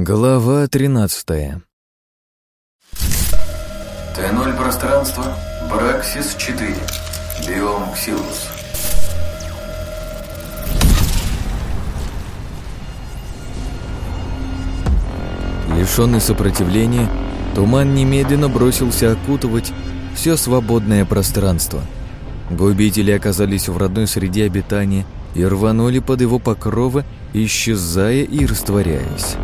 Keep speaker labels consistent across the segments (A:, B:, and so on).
A: Глава 13
B: Т0 пространство, Браксис 4, биом Ксилус.
A: Лишенный сопротивления, туман немедленно бросился окутывать все свободное пространство. Губители оказались в родной среде обитания и рванули под его покровы, исчезая и растворяясь.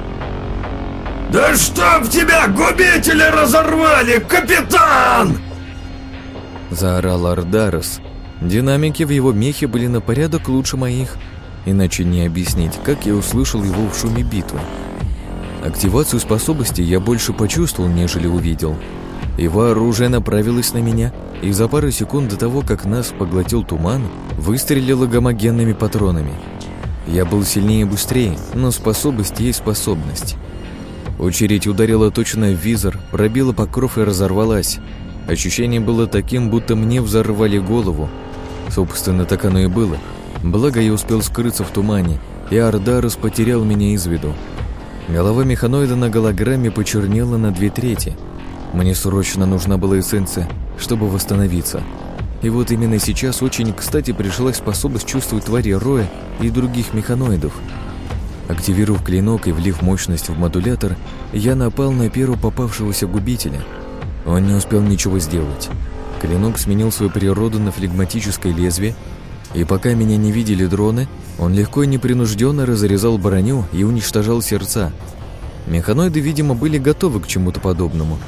C: «Да чтоб тебя губители разорвали, капитан!»
A: Заорал Ардарос. Динамики в его мехе были на порядок лучше моих, иначе не объяснить, как я услышал его в шуме битвы. Активацию способности я больше почувствовал, нежели увидел. Его оружие направилось на меня, и за пару секунд до того, как нас поглотил туман, выстрелило гомогенными патронами. Я был сильнее и быстрее, но способность есть способность. Очередь ударила точно в визор, пробила покров и разорвалась. Ощущение было таким, будто мне взорвали голову. Собственно, так оно и было. Благо я успел скрыться в тумане, и Ардарус потерял меня из виду. Голова механоида на голограмме почернела на две трети. Мне срочно нужна была эссенция, чтобы восстановиться. И вот именно сейчас очень кстати пришлась способность чувствовать твари Роя и других механоидов. Активировав клинок и влив мощность в модулятор, я напал на первого попавшегося губителя. Он не успел ничего сделать. Клинок сменил свою природу на флегматическое лезвие, и пока меня не видели дроны, он легко и непринужденно разрезал броню и уничтожал сердца. Механоиды, видимо, были готовы к чему-то подобному.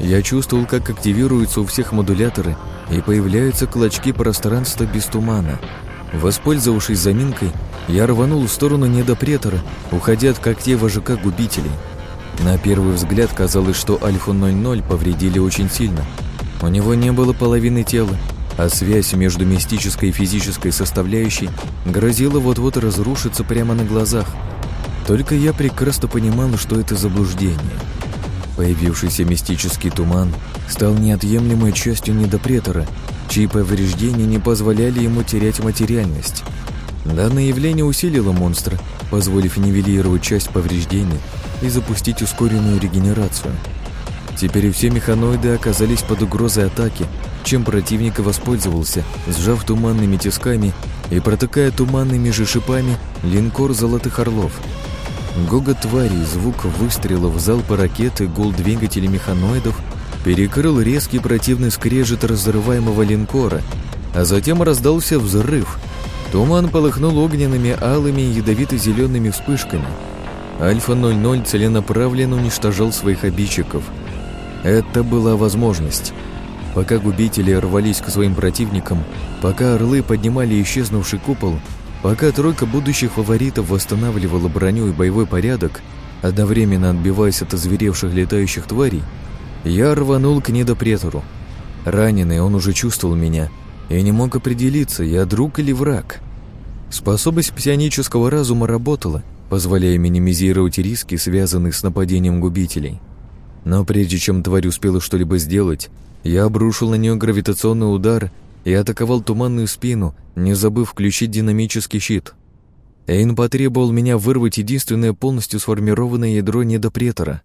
A: Я чувствовал, как активируются у всех модуляторы и появляются клочки пространства без тумана. Воспользовавшись заминкой, я рванул в сторону недопретора, уходя от когтей вожака губителей. На первый взгляд казалось, что Альфу-00 повредили очень сильно. У него не было половины тела, а связь между мистической и физической составляющей грозила вот-вот разрушиться прямо на глазах. Только я прекрасно понимал, что это заблуждение. Появившийся мистический туман стал неотъемлемой частью недопретора, чьи повреждения не позволяли ему терять материальность. Данное явление усилило монстра, позволив нивелировать часть повреждений и запустить ускоренную регенерацию. Теперь все механоиды оказались под угрозой атаки, чем противник воспользовался, сжав туманными тисками и протыкая туманными же шипами линкор «Золотых орлов». Гогот тварей, звук выстрелов, залпа ракеты, гул двигателей механоидов перекрыл резкий противный скрежет разрываемого линкора, а затем раздался взрыв. Туман полыхнул огненными, алыми и ядовито-зелеными вспышками. Альфа-00 целенаправленно уничтожал своих обидчиков. Это была возможность. Пока губители рвались к своим противникам, пока орлы поднимали исчезнувший купол, пока тройка будущих фаворитов восстанавливала броню и боевой порядок, одновременно отбиваясь от озверевших летающих тварей, я рванул к недопретору. Раненый он уже чувствовал меня и не мог определиться, я друг или враг. Способность псионического разума работала, позволяя минимизировать риски, связанные с нападением губителей. Но прежде чем тварь успела что-либо сделать, я обрушил на нее гравитационный удар и атаковал туманную спину, не забыв включить динамический щит. Эйн потребовал меня вырвать единственное полностью сформированное ядро недопретора.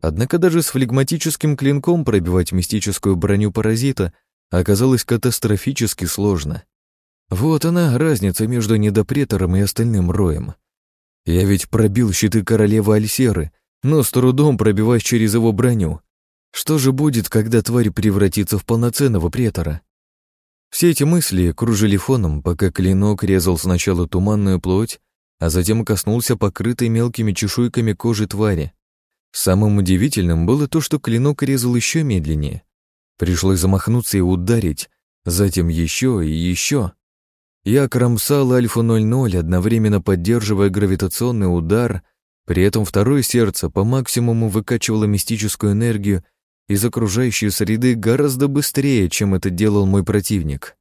A: Однако даже с флегматическим клинком пробивать мистическую броню паразита оказалось катастрофически сложно. Вот она, разница между недопретором и остальным роем. Я ведь пробил щиты королевы Альсеры, но с трудом пробиваясь через его броню. Что же будет, когда тварь превратится в полноценного претора? Все эти мысли кружили фоном, пока клинок резал сначала туманную плоть, а затем коснулся покрытой мелкими чешуйками кожи твари. Самым удивительным было то, что клинок резал еще медленнее. Пришлось замахнуться и ударить, затем еще и еще. Я кромсал Альфу-00, одновременно поддерживая гравитационный удар, при этом второе сердце по максимуму выкачивало мистическую энергию из окружающей среды гораздо быстрее, чем это делал мой противник.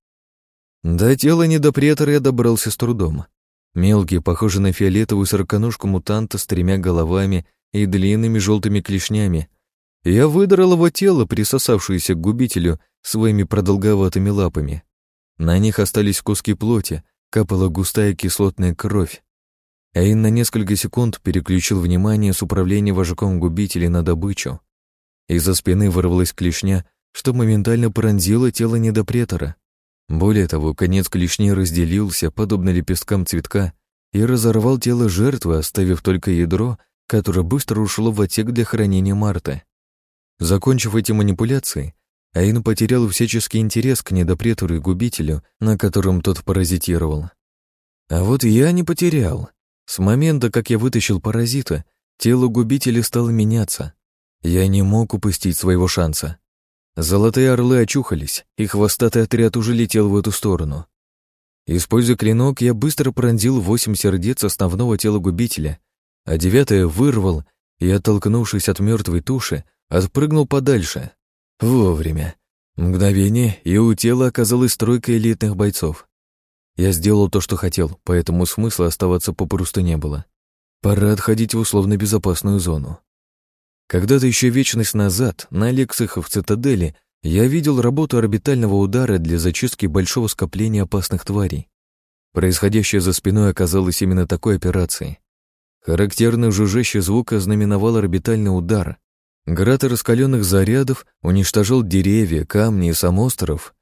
A: До тела недопретора я добрался с трудом. Мелкий, похожий на фиолетовую сороконожку мутанта с тремя головами и длинными желтыми клешнями. Я выдрал его тело, присосавшееся к губителю, своими продолговатыми лапами. На них остались куски плоти, капала густая кислотная кровь. Эйн на несколько секунд переключил внимание с управления вожаком губителей на добычу. Из-за спины вырвалась клешня, что моментально пронзило тело недопретора. Более того, конец клешни разделился, подобно лепесткам цветка, и разорвал тело жертвы, оставив только ядро, которое быстро ушло в отсек для хранения Марты. Закончив эти манипуляции, Аин потерял всяческий интерес к недопретору и губителю, на котором тот паразитировал. А вот я не потерял. С момента, как я вытащил паразита, тело губителя стало меняться. Я не мог упустить своего шанса. Золотые орлы очухались, и хвостатый отряд уже летел в эту сторону. Используя клинок, я быстро пронзил восемь сердец основного тела губителя, а девятое вырвал и, оттолкнувшись от мертвой туши, отпрыгнул подальше. Вовремя. Мгновение, и у тела оказалась тройка элитных бойцов. Я сделал то, что хотел, поэтому смысла оставаться попросту не было. Пора отходить в условно безопасную зону. Когда-то еще вечность назад, на лекциях в цитадели, я видел работу орбитального удара для зачистки большого скопления опасных тварей. Происходящее за спиной оказалось именно такой операцией. Характерный жужжащий звук ознаменовал орбитальный удар, Град раскаленных зарядов уничтожал деревья, камни и сам остров.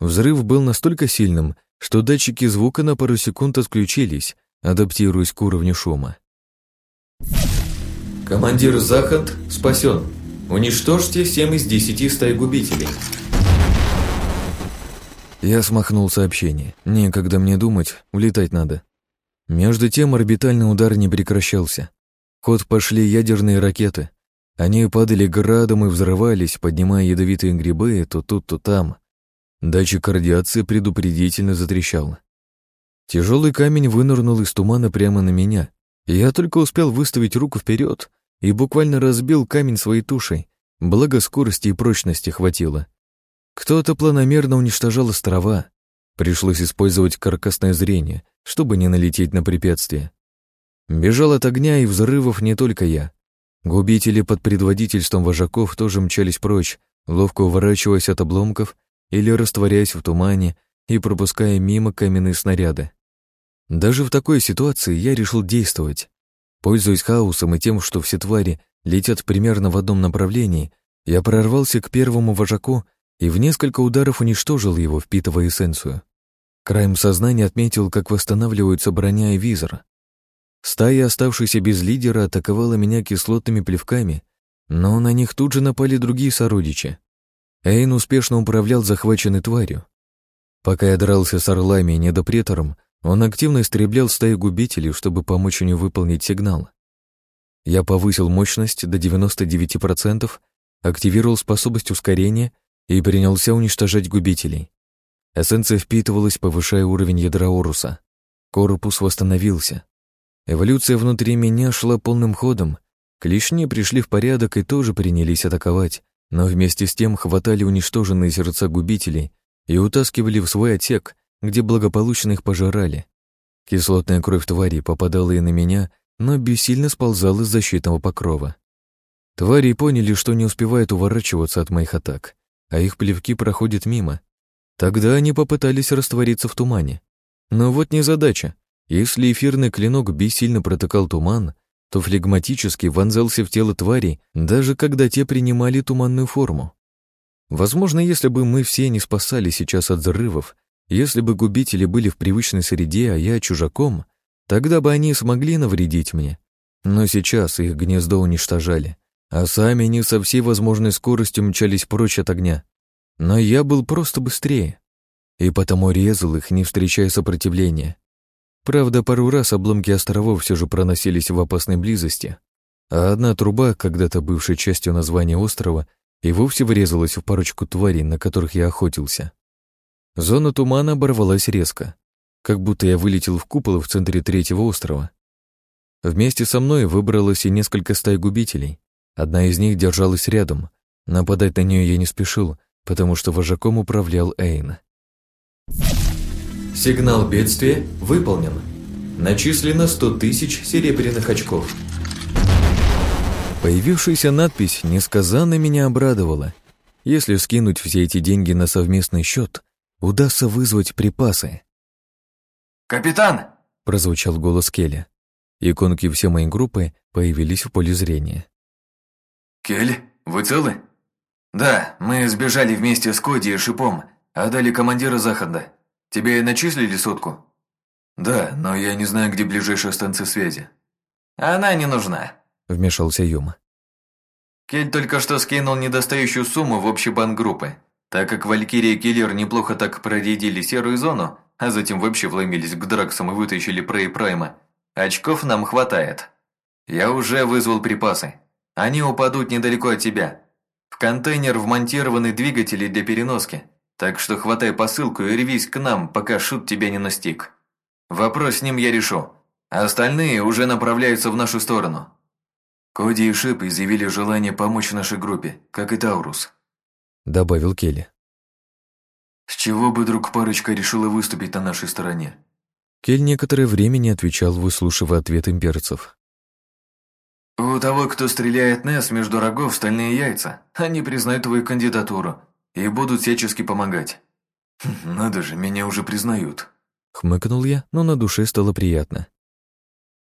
A: Взрыв был настолько сильным, что датчики звука на пару секунд отключились, адаптируясь к уровню шума. Командир Захад спасен. Уничтожьте 7 из 10 стай губителей. Я смахнул сообщение. Некогда мне думать, улетать надо. Между тем орбитальный удар не прекращался. Ход пошли ядерные ракеты — они падали градом и взрывались, поднимая ядовитые грибы то тут, то там. Датчик радиации предупредительно затрещал. Тяжелый камень вынырнул из тумана прямо на меня. Я только успел выставить руку вперед и буквально разбил камень своей тушей, благо скорости и прочности хватило. Кто-то планомерно уничтожал острова. Пришлось использовать каркасное зрение, чтобы не налететь на препятствие. Бежал от огня и взрывов не только я. Губители под предводительством вожаков тоже мчались прочь, ловко уворачиваясь от обломков или растворяясь в тумане и пропуская мимо каменные снаряды. Даже в такой ситуации я решил действовать. Пользуясь хаосом и тем, что все твари летят примерно в одном направлении, я прорвался к первому вожаку и в несколько ударов уничтожил его, впитывая эссенцию. Краем сознания отметил, как восстанавливаются броня и визор. Стая, оставшаяся без лидера, атаковала меня кислотными плевками, но на них тут же напали другие сородичи. Эйн успешно управлял захваченной тварью. Пока я дрался с орлами и недопретором, он активно истреблял стаи губителей, чтобы помочь мне выполнить сигнал. Я повысил мощность до 99%, активировал способность ускорения и принялся уничтожать губителей. Эссенция впитывалась, повышая уровень ядра Оруса. Корпус восстановился. Эволюция внутри меня шла полным ходом. Клешни пришли в порядок и тоже принялись атаковать, но вместе с тем хватали уничтоженные сердца губителей и утаскивали в свой отсек, где благополучно их пожирали. Кислотная кровь твари попадала и на меня, но бессильно сползала из защитного покрова. Твари поняли, что не успевают уворачиваться от моих атак, а их плевки проходят мимо. Тогда они попытались раствориться в тумане. Но вот не задача. Если эфирный клинок бессильно протыкал туман, то флегматически вонзался в тело твари, даже когда те принимали туманную форму. Возможно, если бы мы все не спасали сейчас от взрывов, если бы губители были в привычной среде, а я чужаком, тогда бы они смогли навредить мне. Но сейчас их гнездо уничтожали, а сами они со всей возможной скоростью мчались прочь от огня. Но я был просто быстрее, и потому резал их, не встречая сопротивления. Правда, пару раз обломки островов все же проносились в опасной близости, а одна труба, когда-то бывшей частью названия острова, и вовсе врезалась в парочку тварей, на которых я охотился. Зона тумана оборвалась резко, как будто я вылетел в купол в центре третьего острова. Вместе со мной выбралось и несколько стай губителей. Одна из них держалась рядом. Нападать на нее я не спешил, потому что вожаком управлял Эйн.
B: Сигнал бедствия выполнен. Начислено 100 тысяч серебряных очков.
A: Появившаяся надпись несказанно меня обрадовала. Если скинуть все эти деньги на совместный счет, удастся вызвать припасы.
B: «Капитан!»
A: — прозвучал голос Келли. Иконки всей моей группы появились в поле зрения.
B: «Кель, вы целы?» «Да, мы сбежали вместе с Коди и Шипом, отдали командира захода. Тебе начислили сотку?» «Да, но я не знаю, где ближайшая станция связи». «Она не нужна», —
A: вмешался Юма.
B: Кель только что скинул недостающую сумму в общий банк группы. Так как Валькирия и Киллер неплохо так проредили серую зону, а затем вообще вломились к Драксам и вытащили Прей Прайма, очков нам хватает. Я уже вызвал припасы. Они упадут недалеко от тебя. В контейнер вмонтированы двигатели для переноски, так что хватай посылку и ревись к нам, пока шут тебя не настиг. Вопрос с ним я решу, а остальные уже направляются в нашу сторону. Коди и Шип изъявили желание помочь нашей группе, как и Таурус.
A: Добавил Келли.
B: С чего бы друг парочка решила выступить на нашей стороне?
A: Кель некоторое время не отвечал, выслушивая ответ имперцев.
B: «У того, кто стреляет Несс между рогов, стальные яйца. Они признают твою кандидатуру и будут всячески помогать. Хм, надо же, меня уже признают».
A: Хмыкнул я, но на душе стало приятно.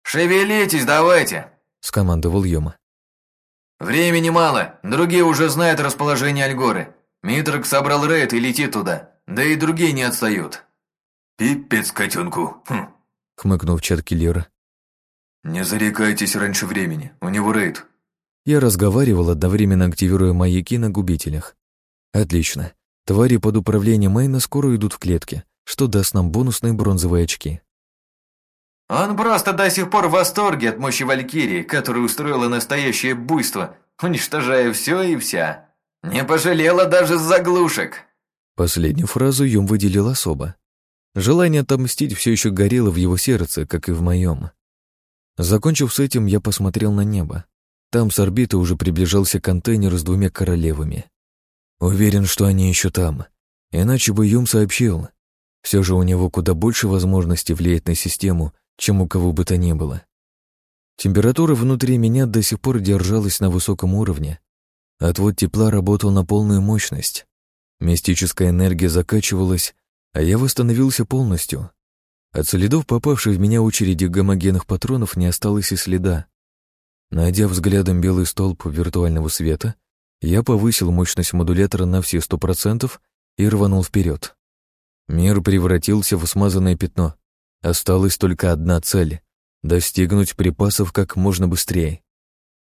B: «Шевелитесь, давайте!»
A: — скомандовал Йома.
B: «Времени мало, другие уже знают расположение Альгоры. Митрок собрал рейд и летит туда, да и другие не отстают». «Пипец котенку!» хм.
A: — хмыкнул чат киллера.
B: «Не зарекайтесь раньше времени, у него рейд».
A: Я разговаривал, одновременно активируя маяки на губителях. Отлично. Твари под управлением Майна скоро идут в клетке, что даст нам бонусные бронзовые очки.
B: Он просто до сих пор в восторге от мощи Валькирии, которая устроила настоящее буйство, уничтожая все и вся. Не пожалела даже заглушек.
A: Последнюю фразу Юм выделил особо. Желание отомстить все еще горело в его сердце, как и в моем. Закончив с этим, я посмотрел на небо. Там с орбиты уже приближался контейнер с двумя королевами. Уверен, что они еще там. Иначе бы Юм сообщил. Все же у него куда больше возможностей влиять на систему, чем у кого бы то ни было. Температура внутри меня до сих пор держалась на высоком уровне. Отвод тепла работал на полную мощность. Мистическая энергия закачивалась, а я восстановился полностью. От следов, попавших в меня очереди гомогенных патронов, не осталось и следа. Найдя взглядом белый столб виртуального света, я повысил мощность модулятора на все сто процентов и рванул вперед. Мир превратился в смазанное пятно. Осталась только одна цель — достигнуть припасов как можно быстрее.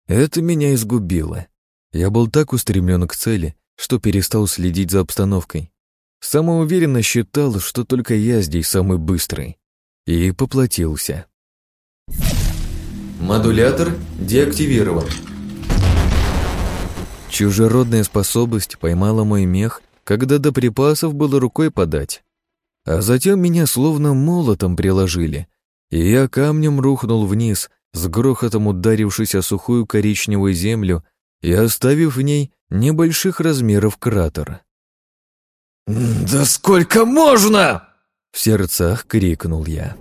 A: Это меня изгубило. Я был так устремлен к цели, что перестал следить за обстановкой. Самоуверенно считал, что только я здесь самый быстрый. И поплатился.
B: Модулятор деактивирован.
A: Чужеродная способность поймала мой мех, когда до припасов было рукой подать. А затем меня словно молотом приложили, и я камнем рухнул вниз, с грохотом ударившись о сухую коричневую землю и оставив в ней небольших размеров кратер.
C: «Да сколько можно?»
A: В сердцах крикнул я.